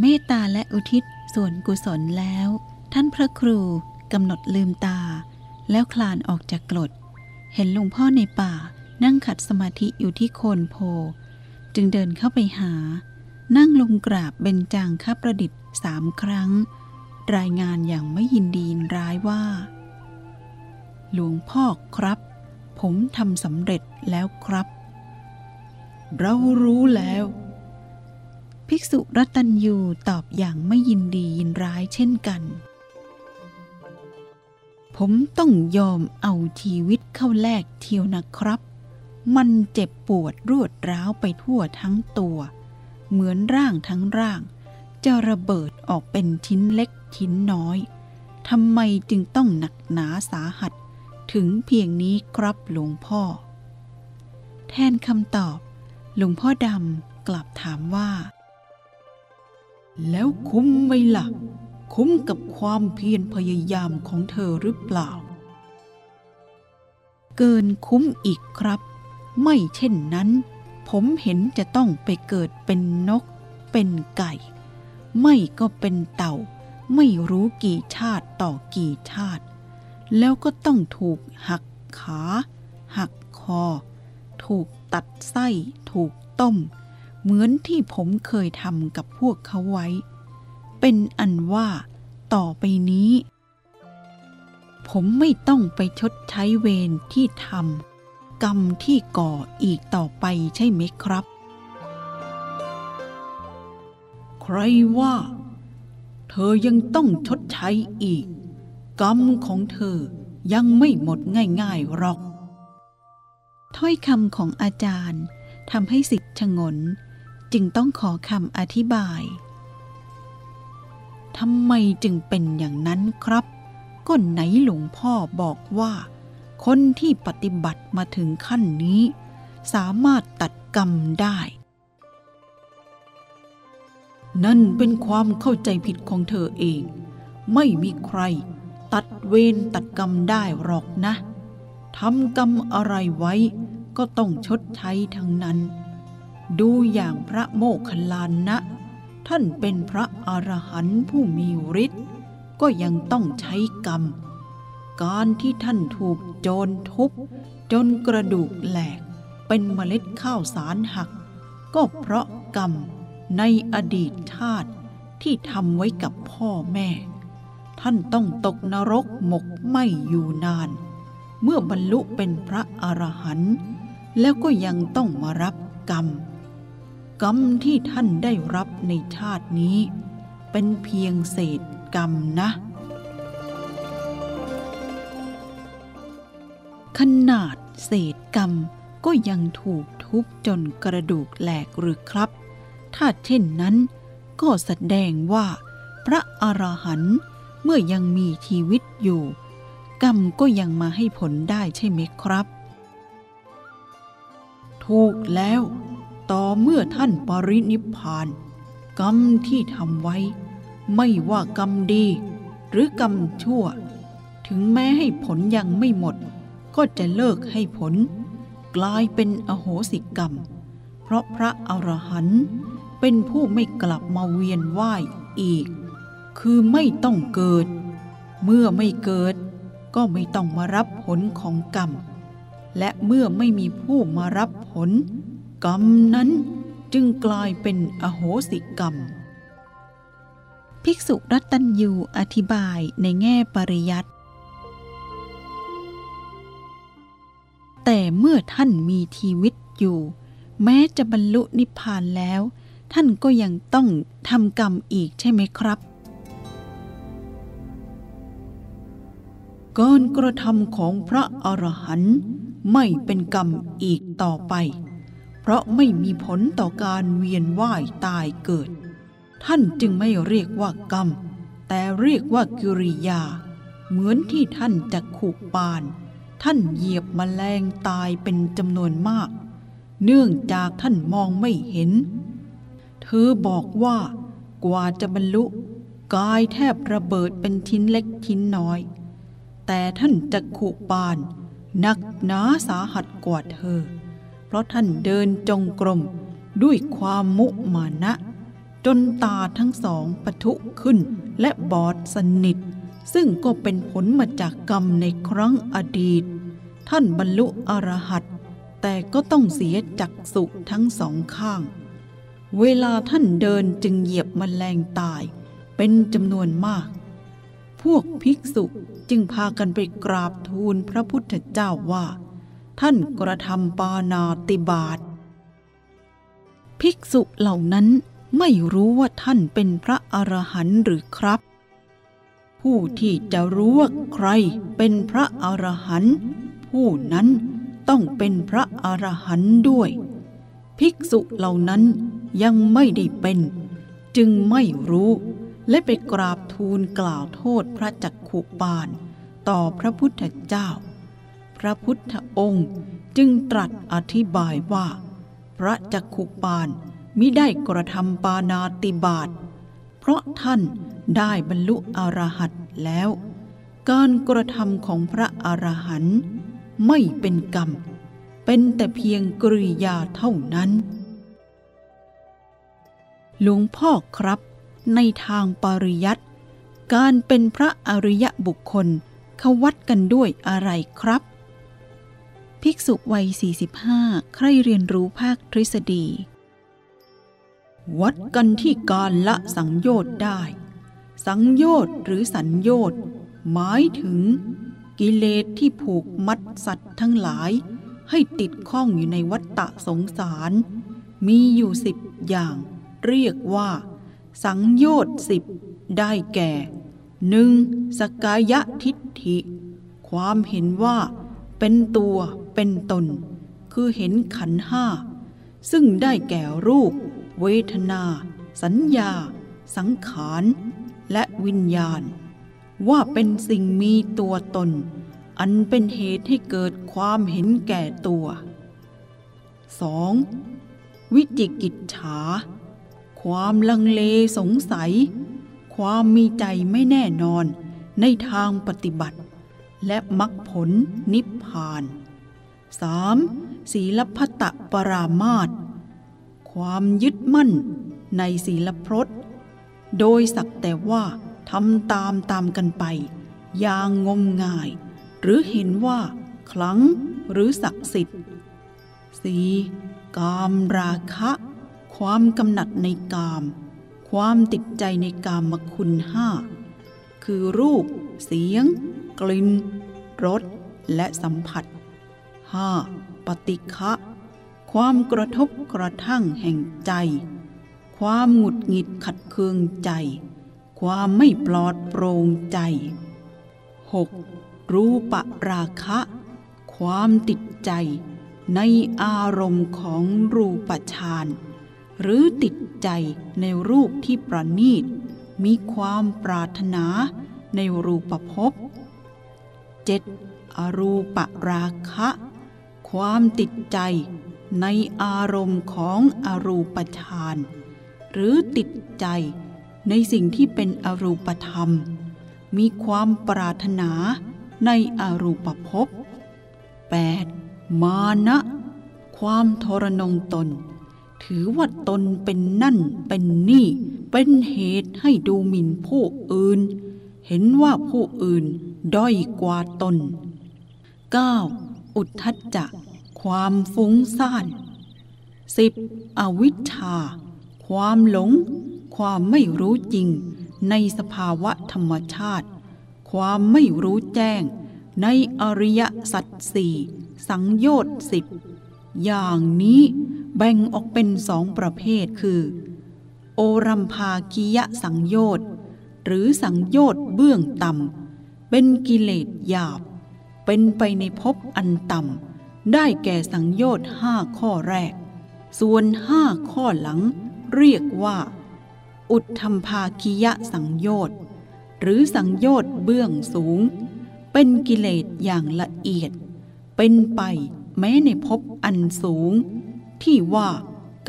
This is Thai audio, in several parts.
เมตตาและอุทิศส่วนกุศลแล้ว ท่านพระครูกำหนดลืมตา แล้วคลานออกจากกรด เห็นหลวงพ่อในป่านั่งขัดสมาธิอยู่ที่โคนโพ จึงเดินเข้าไปหา นั่งลงกราบเบญจางคประดิษฐ์สามครั้ง รายงานอย่างไม่ยินดีนร้ายว่า หลวงพ่อครับ ผมทำสำเร็จแล้วครับ เรารู้แล้ว ภิกษุรัตัญยูตอบอย่างไม่ยินดียินร้ายเช่นกัน ผมต้องยอมเอาชีวิตเข้าแลกเทียวนะครับ มันเจ็บปวดรวดร้าวไปทั่วทั้งตัว เหมือนร่างทั้งร่าง จะระเบิดออกเป็นชิ้นเล็กชิ้นน้อยทำไมจึงต้องหนักหนาสาหัส ถึงเพียงนี้ครับหลวงพ่อ แทนคำตอบ หลวงพ่อดำกลับถามว่า แล้วคุ้มไหมล่ะ คุ้มกับความเพียรพยายามของเธอหรือเปล่า เกินคุ้มอีกครับ ไม่เช่นนั้น ผมเห็นจะต้องไปเกิดเป็นนก เป็นไก่ ไม่ก็เป็นเต่า ไม่รู้กี่ชาติต่อกี่ชาติ แล้วก็ต้องถูกหักขา หักคอ ถูกตัดไส้ ถูกต้ม เหมือนที่ผมเคยทำกับพวกเขาไว้ เป็นอันว่าต่อไปนี้ ผมไม่ต้องไปชดใช้เวรที่ทำกรรมที่ก่ออีกต่อไปใช่ไหมครับ ใครว่า เธอยังต้องชดใช้อีก กรรมของเธอยังไม่หมดง่ายๆหรอก ถ้อยคำของอาจารย์ทำให้สิทธิ์ชงน จึงต้องขอคำอธิบาย ทำไมจึงเป็นอย่างนั้นครับก็ไหนหลวงพ่อบอกว่า คนที่ปฏิบัติมาถึงขั้นนี้ สามารถตัดกรรมได้ นั่นเป็นความเข้าใจผิดของเธอเอง ไม่มีใคร ตัดเวรตัดกรรมได้หรอกนะทำกรรมอะไรไว้ก็ต้องชดใช้ทั้งนั้น ดูอย่างพระโมคคัลลานะ ท่านเป็นพระอรหันต์ผู้มีฤทธิ์ก็ยังต้องใช้กรรม การที่ท่านถูกโจรทุบจนกระดูกแหลกเป็นเมล็ดข้าวสารหัก ก็เพราะกรรมในอดีตชาติที่ทำไว้กับพ่อแม่ ท่านต้องตกนรกหมกไหมอยู่นาน เมื่อบรรลุเป็นพระอรหันต์แล้วก็ยังต้องมารับกรรม กรรมที่ท่านได้รับในชาตินี้ เป็นเพียงเศษกรรมนะขนาดเศษกรรมก็ยังถูกทุบจนกระดูกแหลกหรือครับ ถ้าเช่นนั้นก็แสดงว่า พระอรหันต์เมื่อยังมีชีวิตอยู่ กรรมก็ยังมาให้ผลได้ใช่ไหมครับ ถูกแล้ว ต่อเมื่อท่านปรินิพาน กรรมที่ทำไว้ ไม่ว่ากรรมดี หรือกรรมชั่ว ถึงแม้ให้ผลยังไม่หมด ก็จะเลิกให้ผล กลายเป็นอโหสิกรรม เพราะพระอรหันต์เป็นผู้ไม่กลับมาเวียนว่ายอีก คือไม่ต้องเกิด เมื่อไม่เกิด ก็ไม่ต้องมารับผลของกรรม และเมื่อไม่มีผู้มารับผล กรรมนั้นจึงกลายเป็นอโหสิกรรม ภิกษุรัตตัญยูอธิบายในแง่ปริยัติแต่เมื่อท่านมีชีวิตอยู่ แม้จะบรรลุนิพพานแล้ว ท่านก็ยังต้องทำกรรมอีกใช่ไหมครับการกระทำของพระอรหันต์ไม่เป็นกรรมอีกต่อไป เพราะไม่มีผลต่อการเวียนว่ายตายเกิด ท่านจึงไม่เรียกว่ากรรม แต่เรียกว่ากิริยา เหมือนที่ท่านจะขู่ปาน ท่านเหยียบมแมลงตายเป็นจำนวนมาก เนื่องจากท่านมองไม่เห็น เธอบอกว่ากว่าจะบรรลุกายแทบระเบิดเป็นชิ้นเล็กชิ้นน้อย แต่ท่านจะขุปานหนักหนาสาหัสกว่าเธอ ราะท่านเดินจงกรมด้วยความมุมานะ จนตาทั้งสองปะทุขึ้นและบอดสนิท ซึ่งก็เป็นผลมาจากกรรมในครั้งอดีต ท่านบรรลุอรหัตแต่ก็ต้องเสียจักสุทั้งสองข้าง เวลาท่านเดินจึงเหยียบมแมลงตาย เป็นจำนวนมาก พวกภิกษุจึงพากันไปกราบทูลพระพุทธเจ้าว่า ท่านกระทำปานาติบาตภิกษุเหล่านั้นไม่รู้ว่าท่านเป็นพระอรหันต์หรือครับ ผู้ที่จะรู้ว่าใครเป็นพระอรหันต์ผู้นั้นต้องเป็นพระอรหันต์ด้วย ภิกษุเหล่านั้นยังไม่ได้เป็น จึงไม่รู้ และไปกราบทูลกล่าวโทษพระจักขุปาน ต่อพระพุทธเจ้า พระพุทธองค์จึงตรัสอธิบายว่า พระจักขุปานมิได้กระทำปานาติบาตเพราะท่านได้บรรลุอรหัตแล้ว การกระทำของพระอรหันต์ไม่เป็นกรรม เป็นแต่เพียงกริยาเท่านั้น หลวงพ่อครับ ในทางปริยัติการเป็นพระอริยบุคคลเขาวัดกันด้วยอะไรครับ ภิกษุวัย 45 ใครเรียนรู้ภาคทฤษฎี วัดกันที่การละสังโยชน์ได้ สังโยชน์หรือสัญโยชน์หมายถึง กิเลสที่ผูกมัดสัตว์ทั้งหลาย ให้ติดข้องอยู่ในวัฏฏะสงสาร มีอยู่สิบอย่าง เรียกว่า สังโยชน์สิบได้แก่หนึ่งสกายะทิฏฐิ ความเห็นว่าเป็นตัว เป็นตน คือเห็นขันห้า ซึ่งได้แก่รูป เวทนา สัญญา สังขาร และวิญญาณ ว่าเป็นสิ่งมีตัวตน อันเป็นเหตุให้เกิดความเห็นแก่ตัว 2. วิจิกิจฉา ความลังเลสงสัย ความมีใจไม่แน่นอนในทางปฏิบัติ และมรรคผลนิพพาน 3. ศีลพัตตปรามาตความยึดมั่นในศีลพรตโดยสักแต่ว่าทำตามตามกันไป อย่างงมงาย หรือเห็นว่า คลังหรือศักดิ์สิทธิ์ 4. กามราคะ ความกำหนัดในกาม ความติดใจในกามคุณห้าคือรูป เสียง กลิ่นรสและสัมผัส 5. ปฏิฆะความกระทบกระทั่งแห่งใจ ความหงุดหงิดขัดเคืองใจ ความไม่ปลอดโปร่งใจ 6. รูปราคะ ความติดใจ ในอารมณ์ของรูปฌานหรือติดใจในรูปที่ประณีต มีความปรารถนาในรูปภพ 7. อรูปราคะ ความติดใจในอารมณ์ของอรูปฌาน หรือติดใจในสิ่งที่เป็นอรูปธรรม มีความปรารถนาในอรูปภพ 8. มานะ ความทรนงตน ถือว่าตนเป็นนั่นเป็นนี่ เป็นเหตุให้ดูหมิ่นผู้อื่น เห็นว่าผู้อื่นด้อยกว่าตน 9. อุทธัจจะ ความฟุ้งซ่าน 10. อวิชชา ความหลง ความไม่รู้จริง ในสภาวะธรรมชาติ ความไม่รู้แจ้ง ในอริยสัจสี่สังโยชน์สิบอย่างนี้แบ่งออกเป็นสองประเภทคือ โอรัมภากิยสังโยชน์หรือสังโยชน์เบื้องต่ำเป็นกิเลสหยาบ เป็นไปในภพอันต่ำได้แก่สังโยชน์ห้าข้อแรก ส่วนห้าข้อหลัง เรียกว่า อุทธรรมภาคิยะสังโยชน์หรือสังโยชน์เบื้องสูง เป็นกิเลสอย่างละเอียด เป็นไปแม้ในภพอันสูง ที่ว่า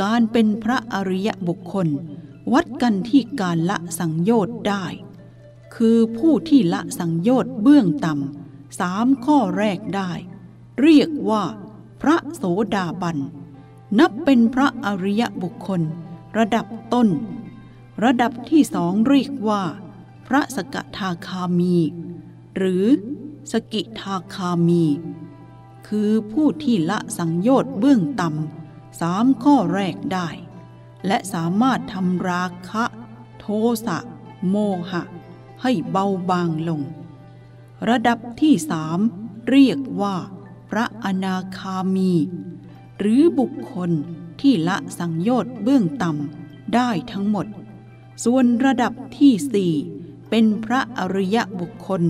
การเป็นพระอริยบุคคล วัดกันที่การละสังโยชน์ได้ คือผู้ที่ละสังโยชน์เบื้องต่ำ สามข้อแรกได้ เรียกว่า พระโสดาบัน นับเป็นพระอริยบุคคล ระดับต้น ระดับที่สองเรียกว่า พระสกทาคามี หรือสกิทาคามี คือผู้ที่ละสังโยชน์เบื้องต่ำสามข้อแรกได้ และสามารถทำราคะ โทสะ โมหะ ให้เบาบางลง ระดับที่สามเรียกว่า พระอนาคามี หรือบุคคลที่ละสังโยชน์เบื้องต่ำได้ทั้งหมด ส่วนระดับที่สี่เป็นพระอริยบุคคล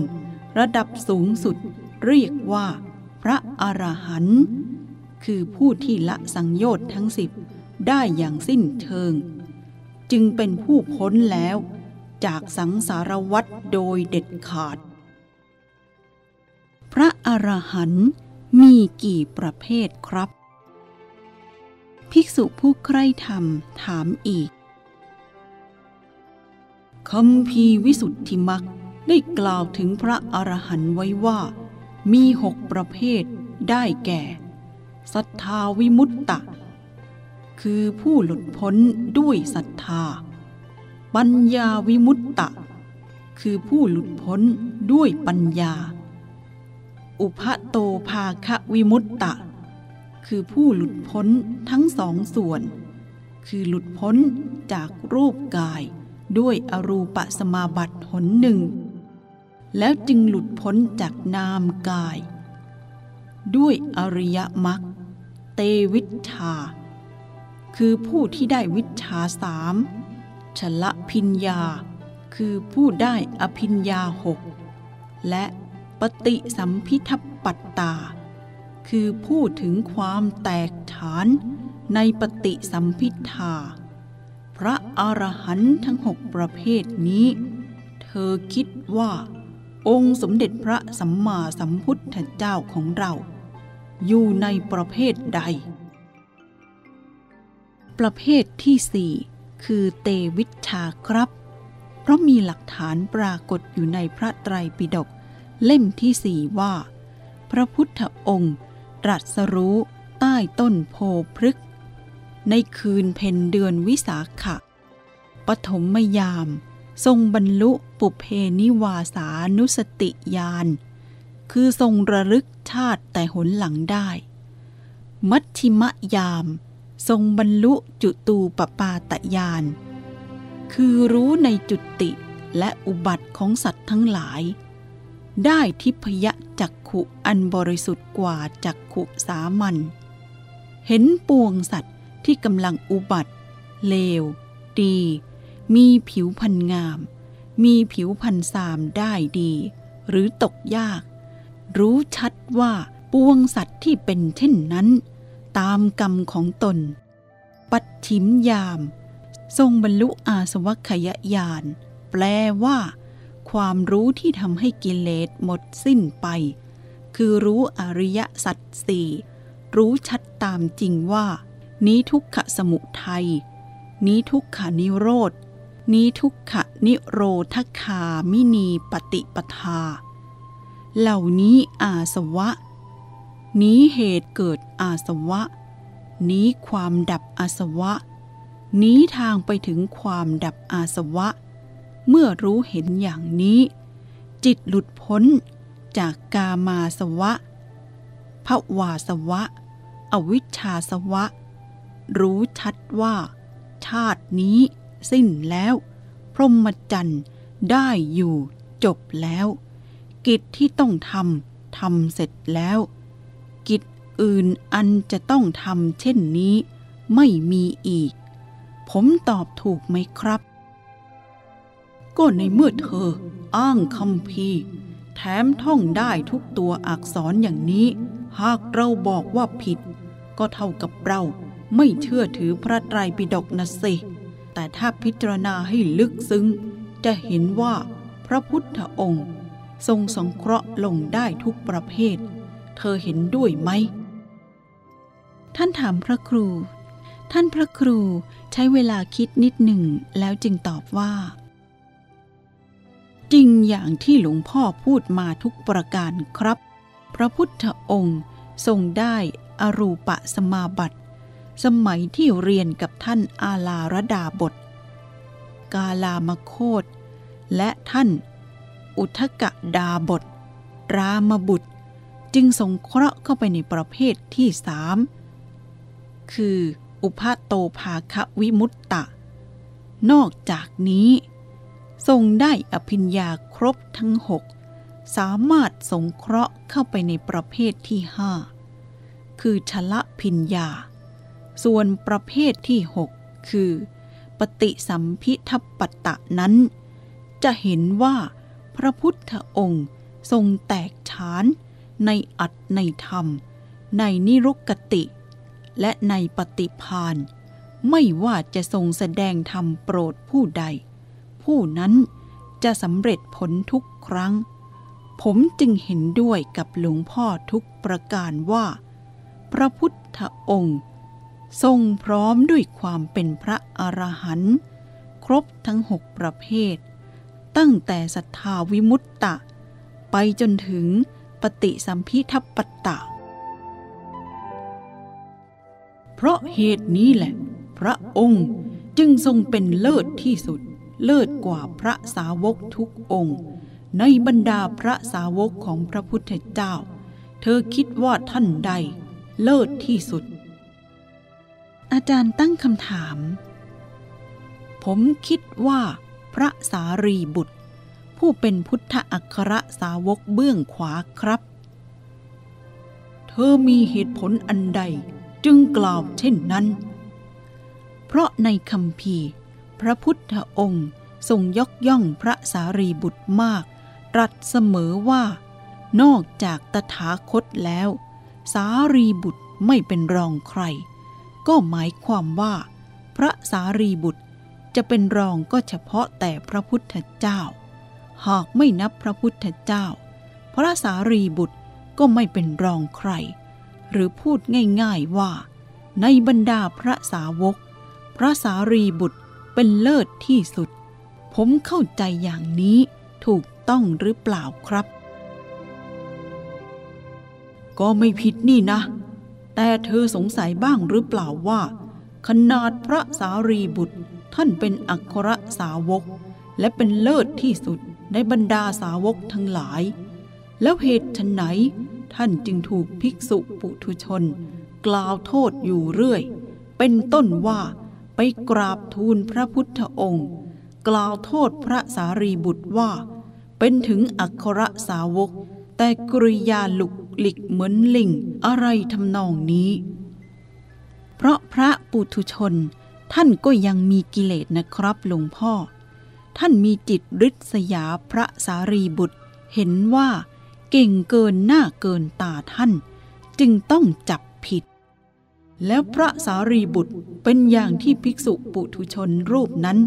ระดับสูงสุดเรียกว่า พระอรหันต์คือผู้ที่ละสังโยชน์ทั้งสิบได้อย่างสิ้นเชิง จึงเป็นผู้พ้นแล้วจากสังสารวัฏโดยเด็ดขาด ระอรหันต์มีกี่ประเภทครับ ภิกษุผู้ใคร่ธรรมถามอีกคำพีวิสุทธิมักได้กล่าวถึงพระอรหันต์ไว้ว่า มีหกประเภทได้แก่ศรัทธาวิมุตตะ คือผู้หลุดพ้นด้วยศรัทธา ปัญญาวิมุตตะ คือผู้หลุดพ้นด้วยปัญญา อุพโตภาคะวิมุตตะ คือผู้หลุดพ้นทั้งสองส่วน คือหลุดพ้นจากรูปกาย ด้วยอรูปสมาบัติหนหนึ่ง แล้วจึงหลุดพ้นจากนามกาย ด้วยอริยมรรคเตวิชา คือผู้ที่ได้วิชาสามชละพิญญา คือผู้ได้อภิญญาหกและ ปฏิสัมพิทัปัตตา คือผู้ถึงความแตกฐานในปฏิสัมพิทา พระอรหันต์ทั้งหกประเภทนี้ เธอคิดว่า องค์สมเด็จพระสัมมาสัมพุทธเจ้าของเรา อยู่ในประเภทใด ประเภทที่สี่คือเตวิชชาครับ เพราะมีหลักฐานปรากฏอยู่ในพระไตรปิฎก เล่มที่สี่ว่า พระพุทธองค์ ตรัสรู้ใต้ต้นโพพฤก ในคืนเพ็ญเดือนวิสาขะ ปฐมยาม ทรงบรรลุปุเพนิวาสานุสติญาณ คือทรงระลึกชาติแต่หนหลังได้ มัชชิมยาม ทรงบรรลุจุตูปปาตญาณ คือรู้ในจุติและอุบัติของสัตว์ทั้งหลาย ได้ทิพยจักขุอันบริสุทธิ์กว่าจักขุสามัญเห็นปวงสัตว์ที่กำลังอุบัติ เลว ดี มีผิวพันงาม มีผิวพันสามได้ดี หรือตกยาก รู้ชัดว่าปวงสัตว์ที่เป็นเช่นนั้น ตามกรรมของตน ปัดชิมยาม ทรงบรรลุอาสวัคยญาณแปลว่า ความรู้ที่ทำให้กิเลสหมดสิ้นไป คือรู้อริยสัจสี่รู้ชัดตามจริงว่า นี้ทุกขสมุทัย นี้ทุกขานิโรธ นี้ทุกขนิโรธคามินีปฏิปทา เหล่านี้อาสวะ นี้เหตุเกิดอาสวะ นี้ความดับอาสวะ นี้ทางไปถึงความดับอาสวะ เมื่อรู้เห็นอย่างนี้ จิตหลุดพ้นจากกามาสวะภวาสวะ อวิชชาสวะ รู้ชัดว่า ชาตินี้สิ้นแล้ว พรหมจรรย์ได้อยู่จบแล้ว กิจที่ต้องทำทำเสร็จแล้ว กิจอื่นอันจะต้องทำเช่นนี้ ไม่มีอีก ผมตอบถูกไหมครับ ก็ในเมื่อเธออ้างคำพีแถมท่องได้ทุกตัวอักษรอย่างนี้ หากเราบอกว่าผิด ก็เท่ากับเราไม่เชื่อถือพระไตรปิฎกนะสิ แต่ถ้าพิจารณาให้ลึกซึ้ง จะเห็นว่าพระพุทธองค์ ทรงสงเคราะห์ลงได้ทุกประเภท เธอเห็นด้วยไหม ท่านถามพระครู ท่านพระครูใช้เวลาคิดนิดหนึ่งแล้วจึงตอบว่า จริงอย่างที่หลวงพ่อพูดมาทุกประการครับ พระพุทธองค์ทรงได้อรูปสมาบัติ สมัยที่เรียนกับท่านอาลาระดาบท กาลามโคตและท่านอุทกะดาบท รามบุตร จึงสงเคราะห์เข้าไปในประเภทที่สามคือ อุพาโตภาควิมุตตะ นอกจากนี้ ทรงได้อภิญญาครบทั้งหกสามารถสงเคราะห์เข้าไปในประเภทที่ห้าคือชละพิญญา ส่วนประเภทที่หกคือ ปฏิสัมพิทัปตะนั้น จะเห็นว่าพระพุทธองค์ทรงแตกฉานในอัตในธรรม ในนิรุกติ และในปฏิพาน ไม่ว่าจะทรงแสดงธรรมโปรดผู้ใด ผู้นั้นจะสำเร็จผลทุกครั้ง ผมจึงเห็นด้วยกับหลวงพ่อทุกประการว่า พระพุทธองค์ ทรงพร้อมด้วยความเป็นพระอรหันต์ครบทั้งหกประเภท ตั้งแต่ศรัทธาวิมุตตะ ไปจนถึงปฏิสัมพิทัปปตะ เพราะเหตุนี้แหละ พระองค์จึงทรงเป็นเลิศที่สุด เลิศกว่าพระสาวกทุกองค์ ในบรรดาพระสาวกของพระพุทธเจ้า เธอคิดว่าท่านใด เลิศที่สุด อาจารย์ตั้งคำถาม ผมคิดว่า พระสารีบุตร ผู้เป็นพุทธอัครสาวกเบื้องขวาครับ เธอมีเหตุผลอันใดจึงกล่าวเช่นนั้น เพราะในคำพี พระพุทธองค์ทรงยกย่องพระสารีบุตรมาก ตรัสเสมอว่า นอกจากตถาคตแล้ว สารีบุตรไม่เป็นรองใคร ก็หมายความว่า พระสารีบุตรจะเป็นรองก็เฉพาะแต่พระพุทธเจ้า หากไม่นับพระพุทธเจ้า พระสารีบุตรก็ไม่เป็นรองใคร หรือพูดง่ายๆว่า ในบรรดาพระสาวก พระสารีบุตร เป็นเลิศที่สุด ผมเข้าใจอย่างนี้ถูกต้องหรือเปล่าครับ ก็ไม่ผิดนี่นะ แต่เธอสงสัยบ้างหรือเปล่าว่า ขนาดพระสารีบุตรท่านเป็นอัครสาวก และเป็นเลิศที่สุดในบรรดาสาวกทั้งหลาย แล้วเหตุไฉนท่านจึงถูกภิกษุปุถุชน กล่าวโทษอยู่เรื่อย เป็นต้นว่า ไปกราบทูลพระพุทธองค์ กล่าวโทษพระสารีบุตรว่า เป็นถึงอัครสาวก แต่กริยาหลุกหลิกเหมือนลิงอะไรทำนองนี้ เพราะพระปุถุชนท่านก็ยังมีกิเลสนะครับหลวงพ่อ ท่านมีจิตริษยาพระสารีบุตร เห็นว่าเก่งเกินหน้าเกินตาท่าน จึงต้องจับ แล้วพระสารีบุตรเป็นอย่างที่ภิกษุปุถุชนรูปนั้น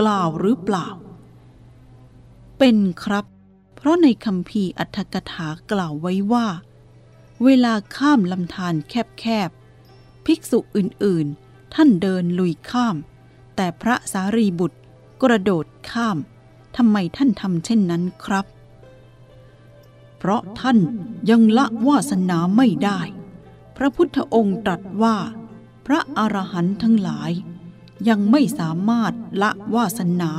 กล่าวหรือเปล่า เป็นครับ เพราะในคำพีอัตถกถากล่าวไว้ว่า เวลาข้ามลำธารแคบๆ ภิกษุอื่นๆ ท่านเดินลุยข้าม แต่พระสารีบุตรกระโดดข้ามทำไมท่านทำเช่นนั้นครับ เพราะท่านยังละวาสนาไม่ได้ พระพุทธองค์ตรัสว่า พระอรหันต์ทั้งหลาย ยังไม่สามารถละวาสนา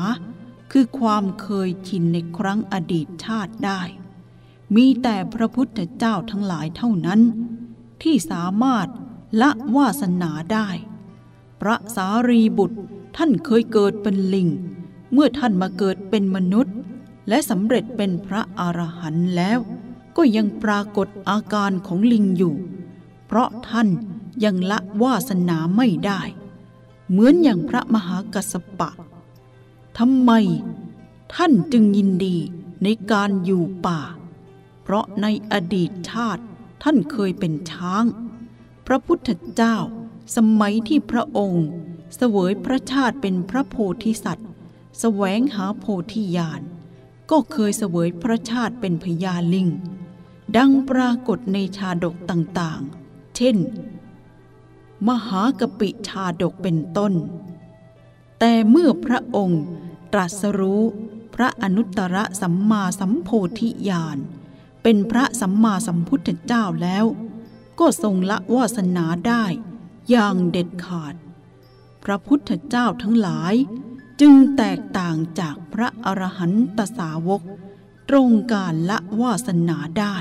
คือความเคยชินในครั้งอดีตชาติได้ มีแต่พระพุทธเจ้าทั้งหลายเท่านั้น ที่สามารถละวาสนาได้ พระสารีบุตรท่านเคยเกิดเป็นลิง เมื่อท่านมาเกิดเป็นมนุษย์ และสำเร็จเป็นพระอรหันต์แล้ว ก็ยังปรากฏอาการของลิงอยู่ เพราะท่านยังละวาสนาไม่ได้ เหมือนอย่างพระมหากัสปะทำไมท่านจึงยินดีในการอยู่ป่า เพราะในอดีตชาติท่านเคยเป็นช้าง พระพุทธเจ้าสมัยที่พระองค์เสวยพระชาติเป็นพระโพธิสัตว์แสวงหาโพธิญาณก็เคยเสวยพระชาติเป็นพญาลิง ดังปรากฏในชาดกต่างๆ เช่น มหากปิชาดกเป็นต้น แต่เมื่อพระองค์ตรัสรู้พระอนุตตรสัมมาสัมโพธิญาณเป็นพระสัมมาสัมพุทธเจ้าแล้ว ก็ทรงละวาสนาได้อย่างเด็ดขาด พระพุทธเจ้าทั้งหลาย จึงแตกต่างจากพระอรหันตสาวก ตรงการละวาสนาได้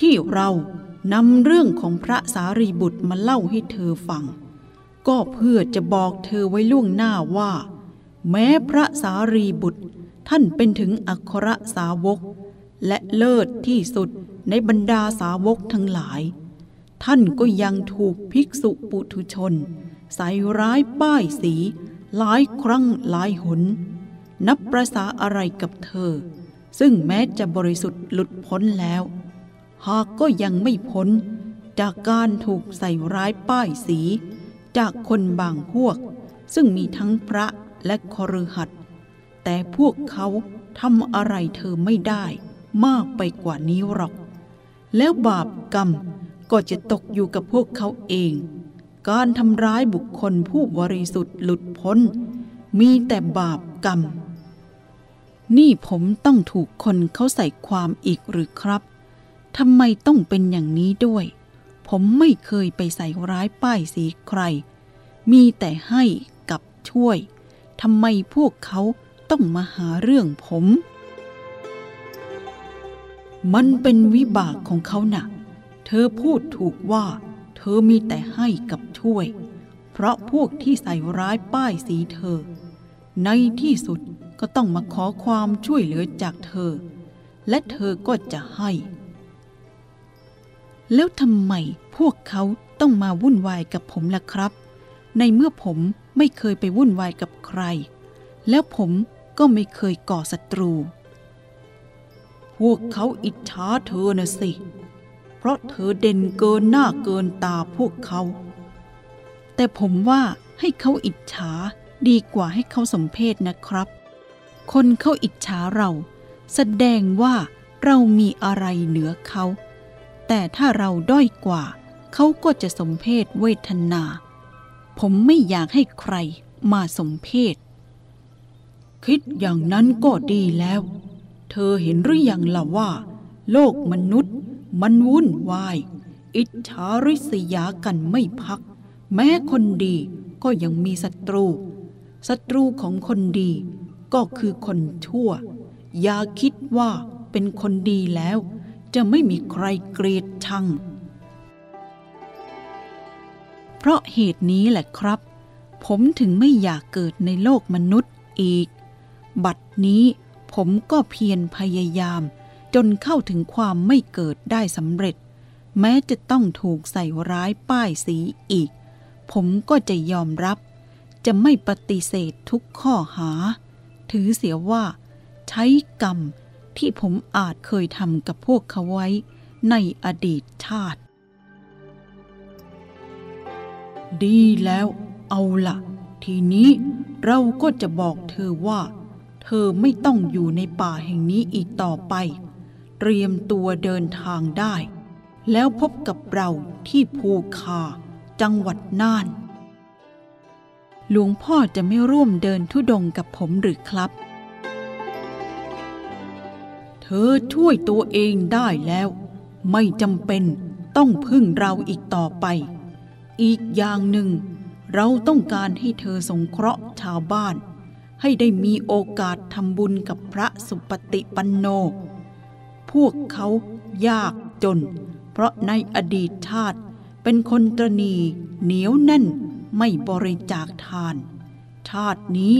ที่เรา นำเรื่องของพระสารีบุตรมาเล่าให้เธอฟัง ก็เพื่อจะบอกเธอไว้ล่วงหน้าว่า แม้พระสารีบุตรท่านเป็นถึงอัครสาวก และเลิศที่สุดในบรรดาสาวกทั้งหลาย ท่านก็ยังถูกภิกษุปุถุชน ใส่ร้ายป้ายสี หลายครั้งหลายหน นับประสาอะไรกับเธอ ซึ่งแม้จะบริสุทธิ์หลุดพ้นแล้ว หากก็ยังไม่พ้น จากการถูกใส่ร้ายป้ายสี จากคนบางพวก ซึ่งมีทั้งพระและคอรหัดแต่พวกเขาทำอะไรเธอไม่ได้มากไปกว่านี้หรอก แล้วบาปกรรมก็จะตกอยู่กับพวกเขาเอง การทำร้ายบุคคลผู้บริสุทธิ์หลุดพ้น มีแต่บาปกรรม นี่ผมต้องถูกคนเขาใส่ความอีกหรือครับ ทำไมต้องเป็นอย่างนี้ด้วย ผมไม่เคยไปใส่ร้ายป้ายสีใคร มีแต่ให้กับช่วย ทำไมพวกเขาต้องมาหาเรื่องผม มันเป็นวิบากของเขาหนะ่ะ เธอพูดถูกว่า เธอมีแต่ให้กับช่วย เพราะพวกที่ใส่ร้ายป้ายสีเธอ ในที่สุดก็ต้องมาขอความช่วยเหลือจากเธอ และเธอก็จะให้ แล้วทำไมพวกเขาต้องมาวุ่นวายกับผมล่ะครับ ในเมื่อผมไม่เคยไปวุ่นวายกับใคร แล้วผมก็ไม่เคยก่อศัตรู พวกเขาอิจฉาเธอนะสิ เพราะเธอเด่นเกินหน้าเกินตาพวกเขา แต่ผมว่าให้เขาอิจฉาดีกว่าให้เขาสมเพศนะครับ คนเขาอิจฉาเรา แสดงว่าเรามีอะไรเหนือเขา แต่ถ้าเราด้อยกว่า เขาก็จะสมเพศเวทนา ผมไม่อยากให้ใครมาสมเพศ คิดอย่างนั้นก็ดีแล้ว เธอเห็นหรือยังล่ะว่า โลกมนุษย์ มันวุ่นวาย อิจฉาริษยากันไม่พัก แม้คนดีก็ยังมีศัตรู ศัตรูของคนดีก็คือคนชั่ว อย่าคิดว่าเป็นคนดีแล้ว จะไม่มีใครเกลียดชัง เพราะเหตุนี้แหละครับ ผมถึงไม่อยากเกิดในโลกมนุษย์อีก บัดนี้ผมก็เพียรพยายาม จนเข้าถึงความไม่เกิดได้สำเร็จ แม้จะต้องถูกใส่ร้ายป้ายสีอีก ผมก็จะยอมรับ จะไม่ปฏิเสธทุกข้อหา ถือเสียว่า ใช้กรรม ที่ผมอาจเคยทำกับพวกเขาไว้ในอดีตชาติ ดีแล้วเอาละทีนี้เราก็จะบอกเธอว่า เธอไม่ต้องอยู่ในป่าแห่งนี้อีกต่อไป เตรียมตัวเดินทางได้ แล้วพบกับเราที่ภูคา จังหวัดน่าน หลวงพ่อจะไม่ร่วมเดินทุดงกับผมหรือครับ ธอช่วยตัวเองได้แล้ว ไม่จำเป็นต้องพึ่งเราอีกต่อไป อีกอย่างหนึ่ง เราต้องการให้เธอสงเคราะห์ชาวบ้าน ให้ได้มีโอกาสทำบุญกับพระสุปฏิปันโน พวกเขายากจน เพราะในอดีตชาติเป็นคนตรณีเหนียวแน่นไม่บริจาคทาน ชาตินี้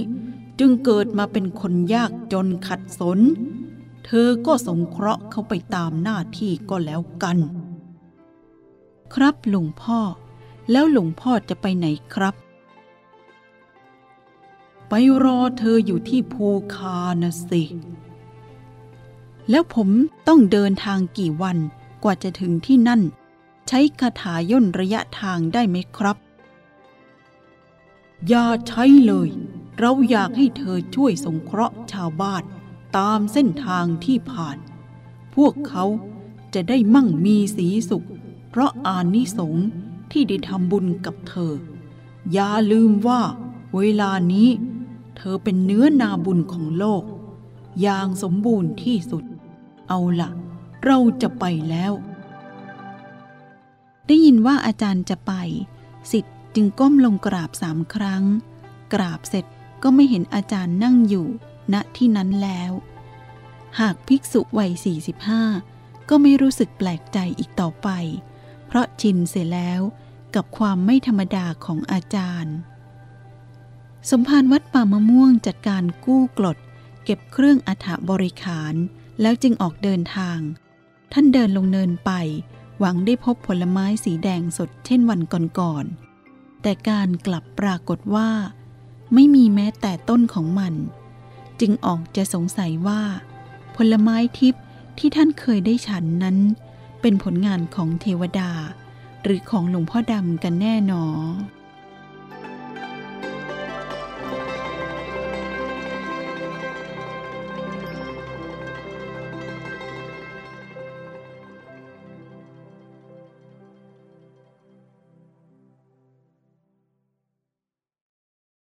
จึงเกิดมาเป็นคนยากจนขัดสน เธอก็สงเคราะห์เขาไปตามหน้าที่ก็แล้วกัน ครับหลวงพ่อ แล้วหลวงพ่อจะไปไหนครับ ไปรอเธออยู่ที่ภูคานะสิ แล้วผมต้องเดินทางกี่วันกว่าจะถึงที่นั่น ใช้คาถาย่นระยะทางได้ไหมครับ อย่าใช้เลย เราอยากให้เธอช่วยสงเคราะห์ชาวบ้าน ตามเส้นทางที่ผ่าน พวกเขาจะได้มั่งมีสีสุข เพราะอานิสงส์ที่ได้ทำบุญกับเธอ อย่าลืมว่า เวลานี้ เธอเป็นเนื้อนาบุญของโลก อย่างสมบูรณ์ที่สุด เอาละเราจะไปแล้ว ได้ยินว่าอาจารย์จะไป สิทธิ์จึงก้มลงกราบสามครั้ง กราบเสร็จก็ไม่เห็นอาจารย์นั่งอยู่ ณที่นั้นแล้ว หากภิกษุวัย 45 ก็ไม่รู้สึกแปลกใจอีกต่อไป เพราะชินเสียแล้วกับความไม่ธรรมดาของอาจารย์ สมภารวัดป่ามะม่วงจัดการกู้กลด เก็บเครื่องอัฐบริขาร แล้วจึงออกเดินทาง ท่านเดินลงเนินไป หวังได้พบผลไม้สีแดงสดเช่นวันก่อนๆแต่การกลับปรากฏว่า ไม่มีแม้แต่ต้นของมัน จึงออกจะสงสัยว่า ผลไม้ทิพย์ที่ท่านเคยได้ฉันนั้น เป็นผลงานของเทวดา หรือของหลวงพ่อดำกันแน่หนอ